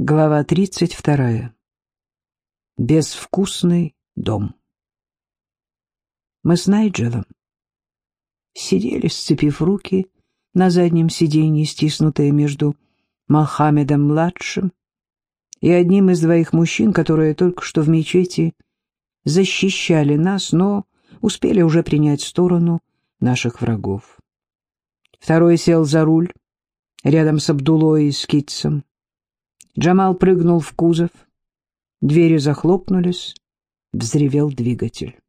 Глава 32. Безвкусный дом. Мы с Найджелом сидели, сцепив руки на заднем сиденье, стиснутые между Мохаммедом-младшим и одним из двоих мужчин, которые только что в мечети защищали нас, но успели уже принять сторону наших врагов. Второй сел за руль, рядом с Абдулой и Скитцем. Джамал прыгнул в кузов. Двери захлопнулись. Взревел двигатель.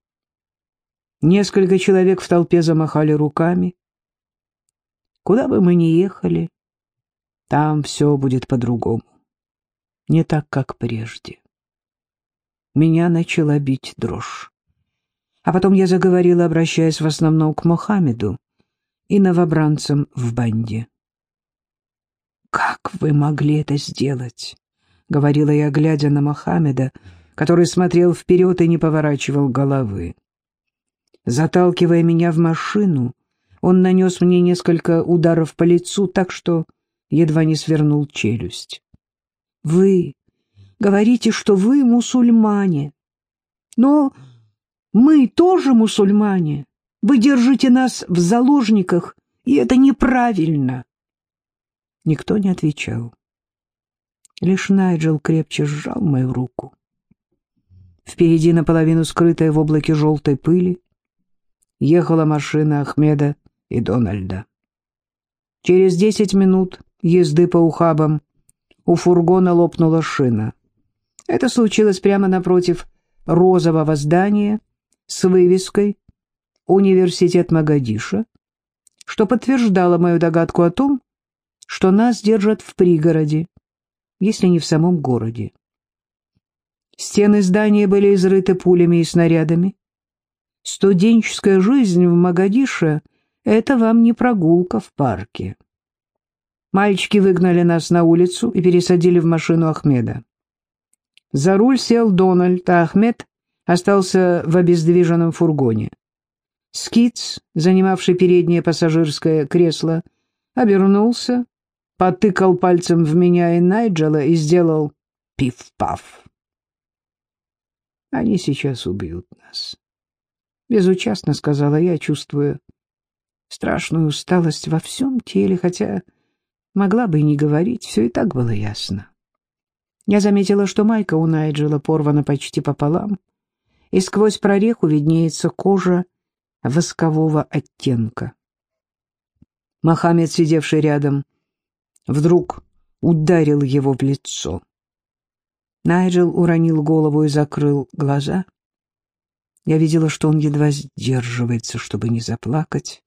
Несколько человек в толпе замахали руками. Куда бы мы ни ехали, там все будет по-другому. Не так, как прежде. Меня начала бить дрожь. А потом я заговорила, обращаясь в основном к Мохаммеду и новобранцам в банде. «Как вы могли это сделать?» — говорила я, глядя на Мохаммеда, который смотрел вперед и не поворачивал головы. Заталкивая меня в машину, он нанес мне несколько ударов по лицу, так что едва не свернул челюсть. «Вы говорите, что вы мусульмане, но мы тоже мусульмане. Вы держите нас в заложниках, и это неправильно». Никто не отвечал. Лишь Найджел крепче сжал мою руку. Впереди, наполовину скрытая в облаке желтой пыли, ехала машина Ахмеда и Дональда. Через десять минут езды по ухабам у фургона лопнула шина. Это случилось прямо напротив розового здания с вывеской «Университет Магадиша», что подтверждало мою догадку о том, что нас держат в пригороде, если не в самом городе. Стены здания были изрыты пулями и снарядами. Студенческая жизнь в Магадише — это вам не прогулка в парке. Мальчики выгнали нас на улицу и пересадили в машину Ахмеда. За руль сел Дональд, а Ахмед остался в обездвиженном фургоне. Скиц, занимавший переднее пассажирское кресло, обернулся потыкал пальцем в меня и Найджела и сделал пиф-паф. Они сейчас убьют нас. Безучастно сказала я, чувствуя страшную усталость во всем теле, хотя могла бы и не говорить, все и так было ясно. Я заметила, что майка у Найджела порвана почти пополам, и сквозь прореху виднеется кожа воскового оттенка. Мохаммед, сидевший рядом, вдруг ударил его в лицо. Найджел уронил голову и закрыл глаза. Я видела, что он едва сдерживается, чтобы не заплакать.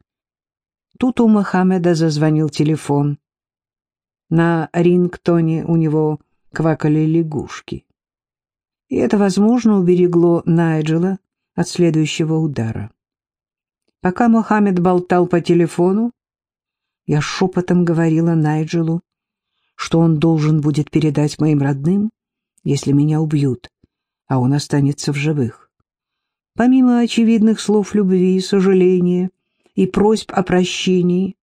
Тут у Мохаммеда зазвонил телефон. На рингтоне у него квакали лягушки. И это, возможно, уберегло Найджела от следующего удара. Пока Мохаммед болтал по телефону, я шепотом говорила Найджелу, что он должен будет передать моим родным, если меня убьют, а он останется в живых. Помимо очевидных слов любви, сожаления и просьб о прощении,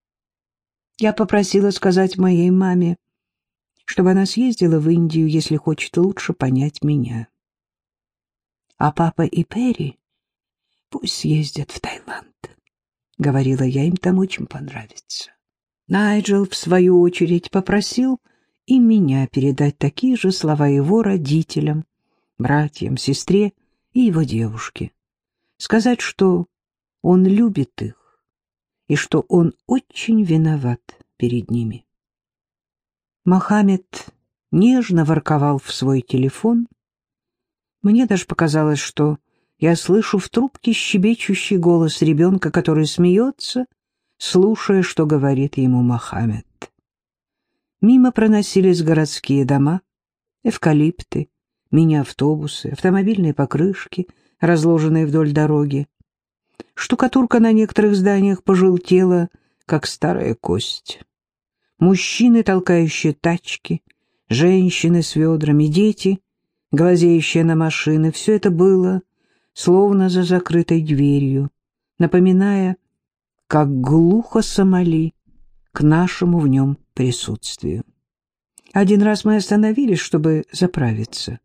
я попросила сказать моей маме, чтобы она съездила в Индию, если хочет лучше понять меня. А папа и Перри пусть съездят в Таиланд. Говорила я, им там очень понравится. Найджел, в свою очередь, попросил и меня передать такие же слова его родителям, братьям, сестре и его девушке. Сказать, что он любит их и что он очень виноват перед ними. Мохаммед нежно ворковал в свой телефон. Мне даже показалось, что я слышу в трубке щебечущий голос ребенка, который смеется — слушая, что говорит ему Мохаммед. Мимо проносились городские дома, эвкалипты, мини-автобусы, автомобильные покрышки, разложенные вдоль дороги. Штукатурка на некоторых зданиях пожелтела, как старая кость. Мужчины, толкающие тачки, женщины с ведрами, дети, глазеющие на машины — все это было словно за закрытой дверью, напоминая как глухо Сомали к нашему в нем присутствию. Один раз мы остановились, чтобы заправиться.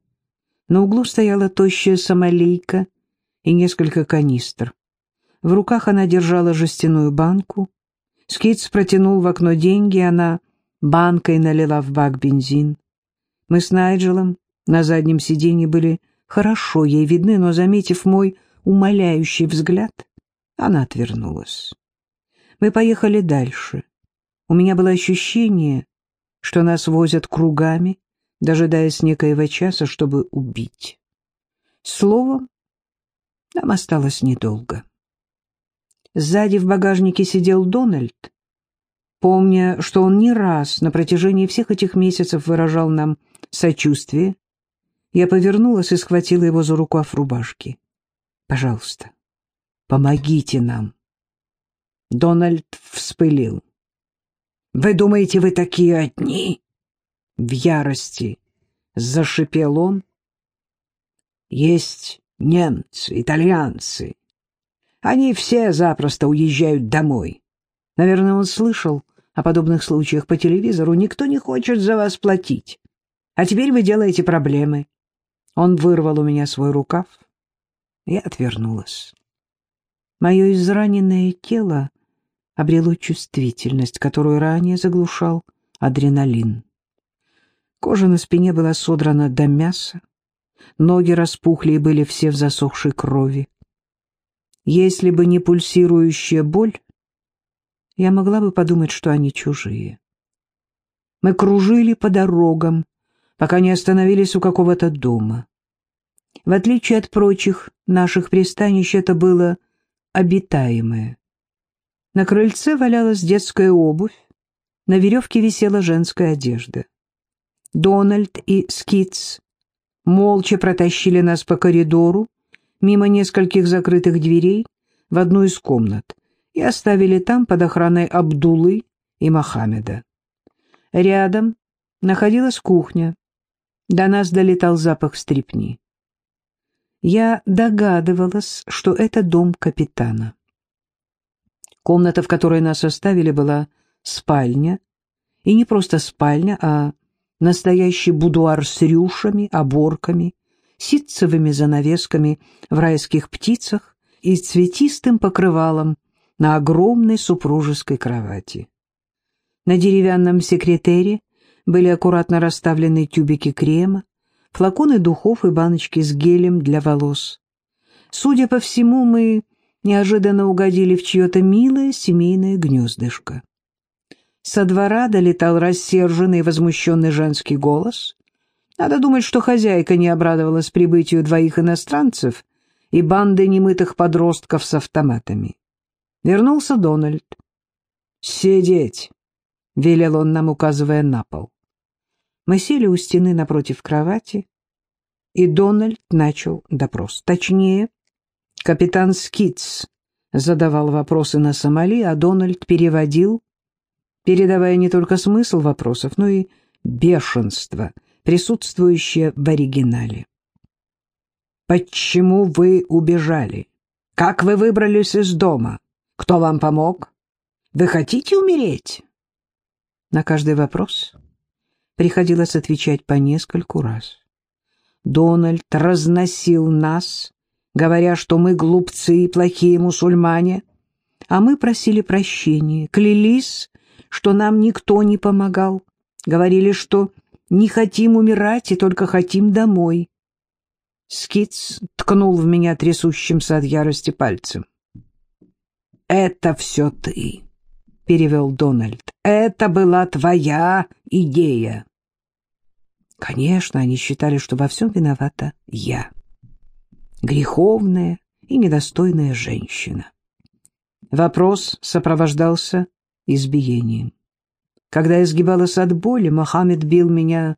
На углу стояла тощая сомалийка и несколько канистр. В руках она держала жестяную банку. Скитс протянул в окно деньги, она банкой налила в бак бензин. Мы с Найджелом на заднем сиденье были хорошо ей видны, но, заметив мой умоляющий взгляд, она отвернулась. Мы поехали дальше. У меня было ощущение, что нас возят кругами, дожидаясь некоего часа, чтобы убить. Словом, нам осталось недолго. Сзади в багажнике сидел Дональд. Помня, что он не раз на протяжении всех этих месяцев выражал нам сочувствие, я повернулась и схватила его за рукав рубашки. «Пожалуйста, помогите нам». Дональд вспылил. «Вы думаете, вы такие одни?» В ярости зашипел он. «Есть немцы, итальянцы. Они все запросто уезжают домой. Наверное, он слышал о подобных случаях по телевизору. Никто не хочет за вас платить. А теперь вы делаете проблемы. Он вырвал у меня свой рукав. Я отвернулась. Мое израненное тело обрело чувствительность, которую ранее заглушал адреналин. Кожа на спине была содрана до мяса, ноги распухли и были все в засохшей крови. Если бы не пульсирующая боль, я могла бы подумать, что они чужие. Мы кружили по дорогам, пока не остановились у какого-то дома. В отличие от прочих наших пристанищ, это было обитаемое. На крыльце валялась детская обувь, на веревке висела женская одежда. Дональд и Скитс молча протащили нас по коридору, мимо нескольких закрытых дверей, в одну из комнат и оставили там под охраной Абдулы и Мохаммеда. Рядом находилась кухня. До нас долетал запах стряпни. Я догадывалась, что это дом капитана. Комната, в которой нас оставили, была спальня, и не просто спальня, а настоящий будуар с рюшами, оборками, ситцевыми занавесками в райских птицах и цветистым покрывалом на огромной супружеской кровати. На деревянном секретере были аккуратно расставлены тюбики крема, флаконы духов и баночки с гелем для волос. Судя по всему, мы неожиданно угодили в чье-то милое семейное гнездышко. Со двора долетал рассерженный и возмущенный женский голос. Надо думать, что хозяйка не обрадовалась прибытию двоих иностранцев и банды немытых подростков с автоматами. Вернулся Дональд. «Сидеть!» — велел он нам, указывая на пол. Мы сели у стены напротив кровати, и Дональд начал допрос. Точнее, капитан Скитс задавал вопросы на Сомали, а Дональд переводил, передавая не только смысл вопросов, но и бешенство, присутствующее в оригинале. «Почему вы убежали? Как вы выбрались из дома?» Кто вам помог? Вы хотите умереть? На каждый вопрос приходилось отвечать по нескольку раз. Дональд разносил нас, говоря, что мы глупцы и плохие мусульмане, а мы просили прощения, клялись, что нам никто не помогал, говорили, что не хотим умирать и только хотим домой. Скиц ткнул в меня трясущимся от ярости пальцем. «Это все ты», — перевел Дональд. «Это была твоя идея». Конечно, они считали, что во всем виновата я. Греховная и недостойная женщина. Вопрос сопровождался избиением. Когда я сгибалась от боли, Мохаммед бил меня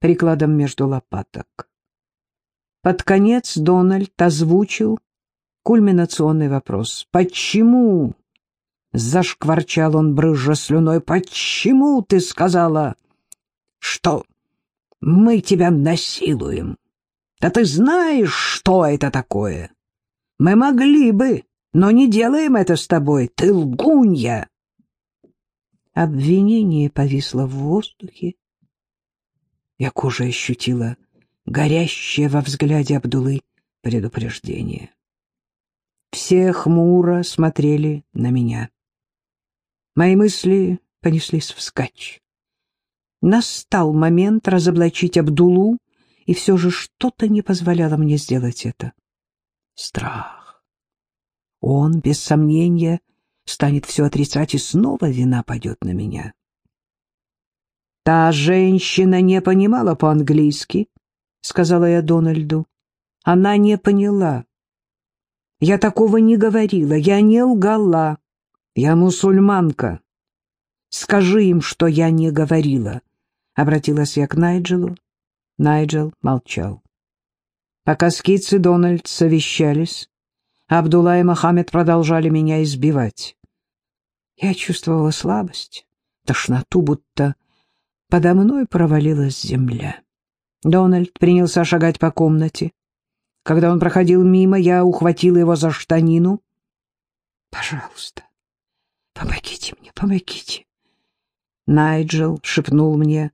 прикладом между лопаток. Под конец Дональд озвучил кульминационный вопрос. «Почему?» — зашкварчал он, брызжа слюной. «Почему ты сказала, что мы тебя насилуем? Да ты знаешь, что это такое? Мы могли бы, но не делаем это с тобой. Ты лгунья!» Обвинение повисло в воздухе. Я кожей ощутила горящее во взгляде Абдулы предупреждение. Все хмуро смотрели на меня. Мои мысли понеслись вскачь. Настал момент разоблачить Абдулу, и все же что-то не позволяло мне сделать это. Страх. Он, без сомнения, станет все отрицать, и снова вина пойдет на меня. «Та женщина не понимала по-английски», — сказала я Дональду. «Она не поняла. Я такого не говорила, я не лгала. Я мусульманка. Скажи им, что я не говорила», — обратилась я к Найджелу. Найджел молчал. Пока Скитс и Дональд совещались, Абдулла и Мохаммед продолжали меня избивать. Я чувствовала слабость, тошноту, будто подо мной провалилась земля. Дональд принялся шагать по комнате. Когда он проходил мимо, я ухватила его за штанину. «Пожалуйста, помогите мне, помогите!» Найджел шепнул мне.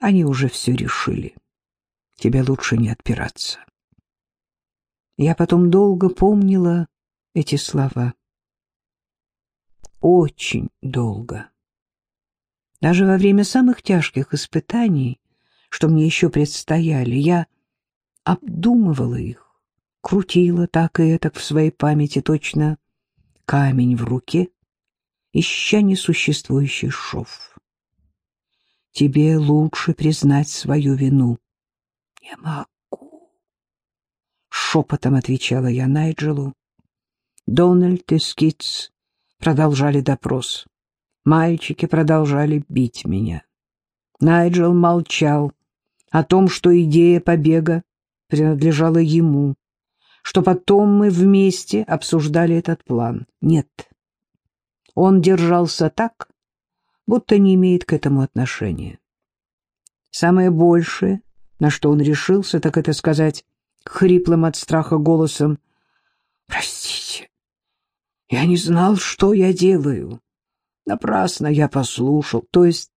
«Они уже все решили. Тебе лучше не отпираться». Я потом долго помнила эти слова. Очень долго. Даже во время самых тяжких испытаний, что мне еще предстояли, я обдумывала их, крутила так и так в своей памяти точно камень в руке, ища несуществующий шов. Тебе лучше признать свою вину. Не могу. Шепотом отвечала я Найджелу. Дональд и Скитс продолжали допрос. Мальчики продолжали бить меня. Найджел молчал о том, что идея побега принадлежала ему, что потом мы вместе обсуждали этот план. Нет. Он держался так, будто не имеет к этому отношения. Самое большее, на что он решился, так это сказать хриплым от страха голосом, «Простите, я не знал, что я делаю. Напрасно я послушал, то есть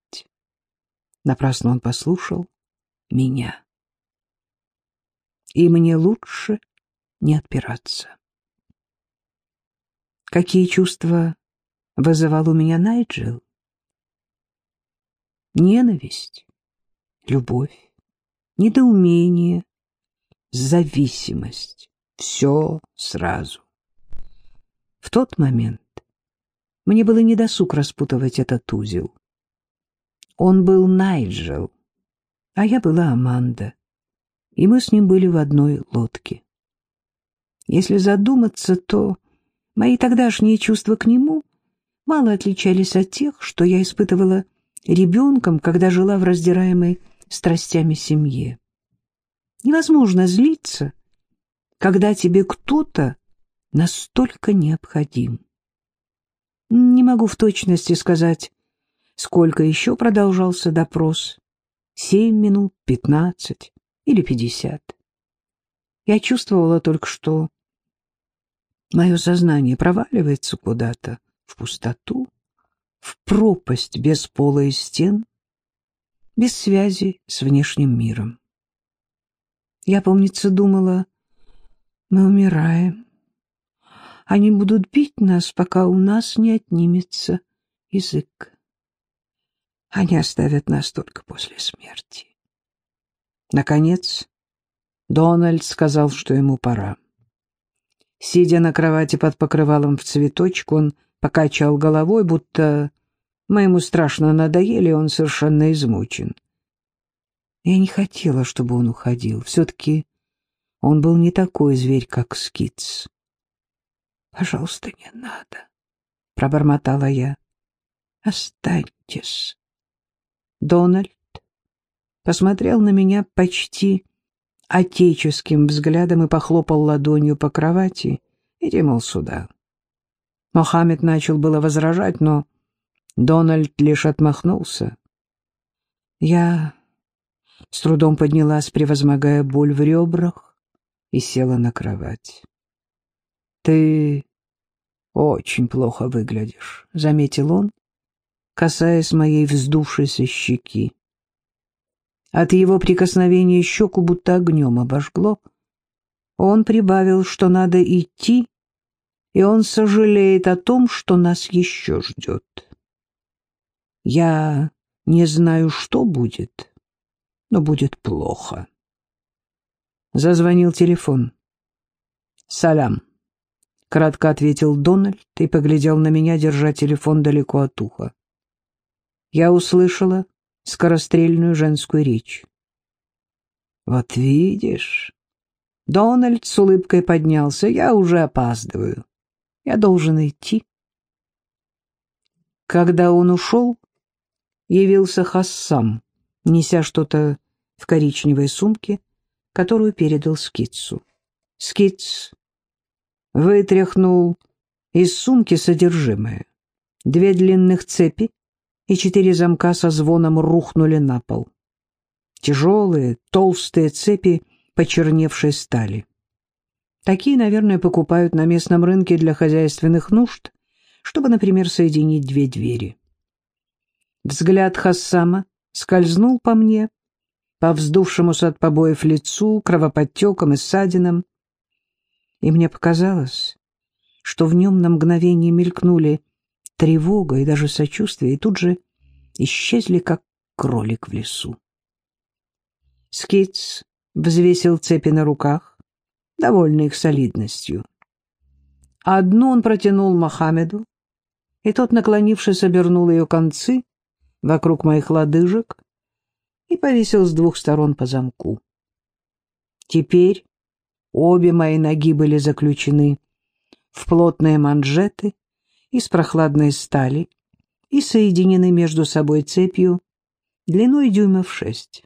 напрасно он послушал меня. И мне лучше не отпираться. Какие чувства вызывал у меня Найджел? Ненависть, любовь, недоумение, зависимость. Все сразу. В тот момент мне было недосуг распутывать этот узел. Он был Найджел, а я была Аманда, и мы с ним были в одной лодке. Если задуматься, то мои тогдашние чувства к нему мало отличались от тех, что я испытывала ребенком, когда жила в раздираемой страстями семье. Невозможно злиться, когда тебе кто-то настолько необходим. Не могу в точности сказать, сколько еще продолжался допрос. Семь минут, пятнадцать или пятьдесят. Я чувствовала только, что мое сознание проваливается куда-то, в пустоту, в пропасть без пола и стен, без связи с внешним миром. Я, помнится, думала, мы умираем, они будут бить нас, пока у нас не отнимется язык. Они оставят нас только после смерти. Наконец, Дональд сказал, что ему пора. Сидя на кровати под покрывалом в цветочек, он покачал головой, будто мы ему страшно надоели, он совершенно измучен. Я не хотела, чтобы он уходил. Все-таки он был не такой зверь, как Скитс. Пожалуйста, не надо, — пробормотала я. Останьтесь. Дональд посмотрел на меня почти отеческим взглядом и похлопал ладонью по кровати. Иди, мол, сюда. Мохаммед начал было возражать, но Дональд лишь отмахнулся. Я с трудом поднялась, превозмогая боль в ребрах, и села на кровать. «Ты очень плохо выглядишь», — заметил он, касаясь моей вздувшейся щеки. От его прикосновения щеку будто огнем обожгло. Он прибавил, что надо идти, и он сожалеет о том, что нас еще ждет. Я не знаю, что будет, но будет плохо. Зазвонил телефон. «Салям», — кратко ответил Дональд и поглядел на меня, держа телефон далеко от уха. Я услышала скорострельную женскую речь. «Вот видишь...» Дональд с улыбкой поднялся. «Я уже опаздываю. Я должен идти». Когда он ушел, явился Хассам, неся что-то в коричневой сумке, которую передал Скитсу. Скитс вытряхнул из сумки содержимое. Две длинных цепи и четыре замка со звоном рухнули на пол. Тяжелые, толстые цепи почерневшей стали. Такие, наверное, покупают на местном рынке для хозяйственных нужд, чтобы, например, соединить две двери. Взгляд Хассама скользнул по мне, по вздувшемуся от побоев лицу, кровоподтекам и ссадинам, и мне показалось, что в нем на мгновение мелькнули тревога и даже сочувствие, и тут же исчезли, как кролик в лесу. Скиц взвесил цепи на руках, довольный их солидностью. Одну он протянул Мохаммеду, и тот, наклонившись, обернул ее концы вокруг моих лодыжек и повесил с двух сторон по замку. Теперь обе мои ноги были заключены в плотные манжеты из прохладной стали и соединены между собой цепью длиной дюймов шесть.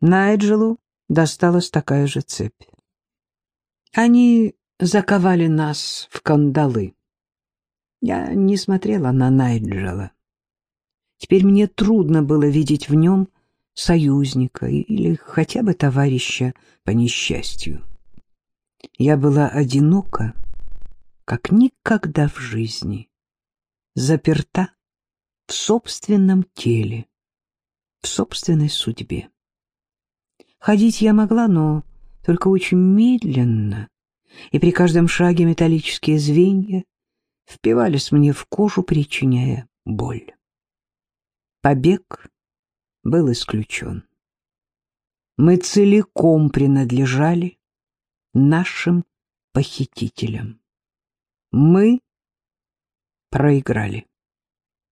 Найджелу досталась такая же цепь. Они заковали нас в кандалы. Я не смотрела на Найджела. Теперь мне трудно было видеть в нем союзника или хотя бы товарища по несчастью. Я была одинока, как никогда в жизни, заперта в собственном теле, в собственной судьбе. Ходить я могла, но только очень медленно, и при каждом шаге металлические звенья впивались мне в кожу, причиняя боль. Побег был исключен. Мы целиком принадлежали нашим похитителям. Мы проиграли.